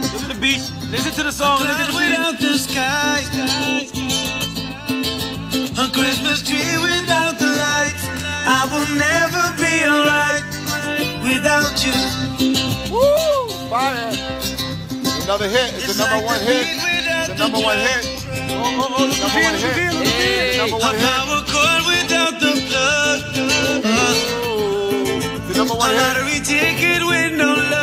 Listen to the beat. Listen to the song. Listen to Cloud without the sky. A Christmas tree without the lights. I will never be alright without you. Woo! Fire! Another hit. It's the number one hit. It's the number one hit. Look at the Number one Look at the beat. hit. Look at the beat. Number A one hit. power cord without the plug. Ooh. The number one lottery ticket with no luck.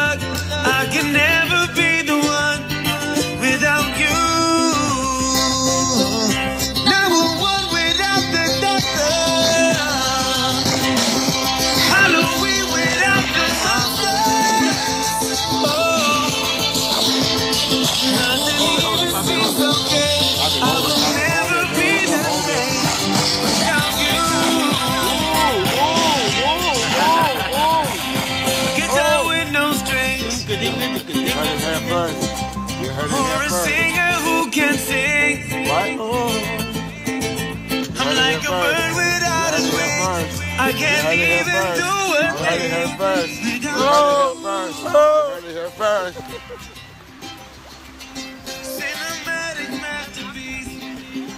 Heard it here a first. singer who can sing. What? I'm like a bird without a wing. I can't even do a You heard it here thing first. Heard it here first. You heard it here first.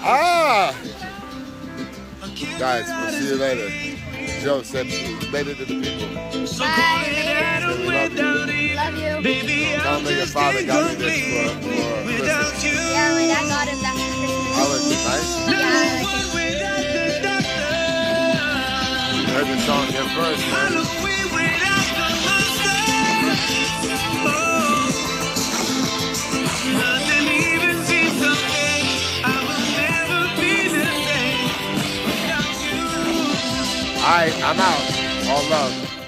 Ah! Guys, we'll see you later. Joe said later to the people. So Bye. call it Adam without it. Love you. Baby, Tell I'm me just father got me this incomplete for, for without Christmas. you. Yeah, my dad got him that for Christmas. Oh, is it nice? Yeah, I like One it. without the doctor. You heard the song here first, man. Halloween without the monster. Oh, nothing even seems okay. I will never be the same without you. Alright, I'm out. All love.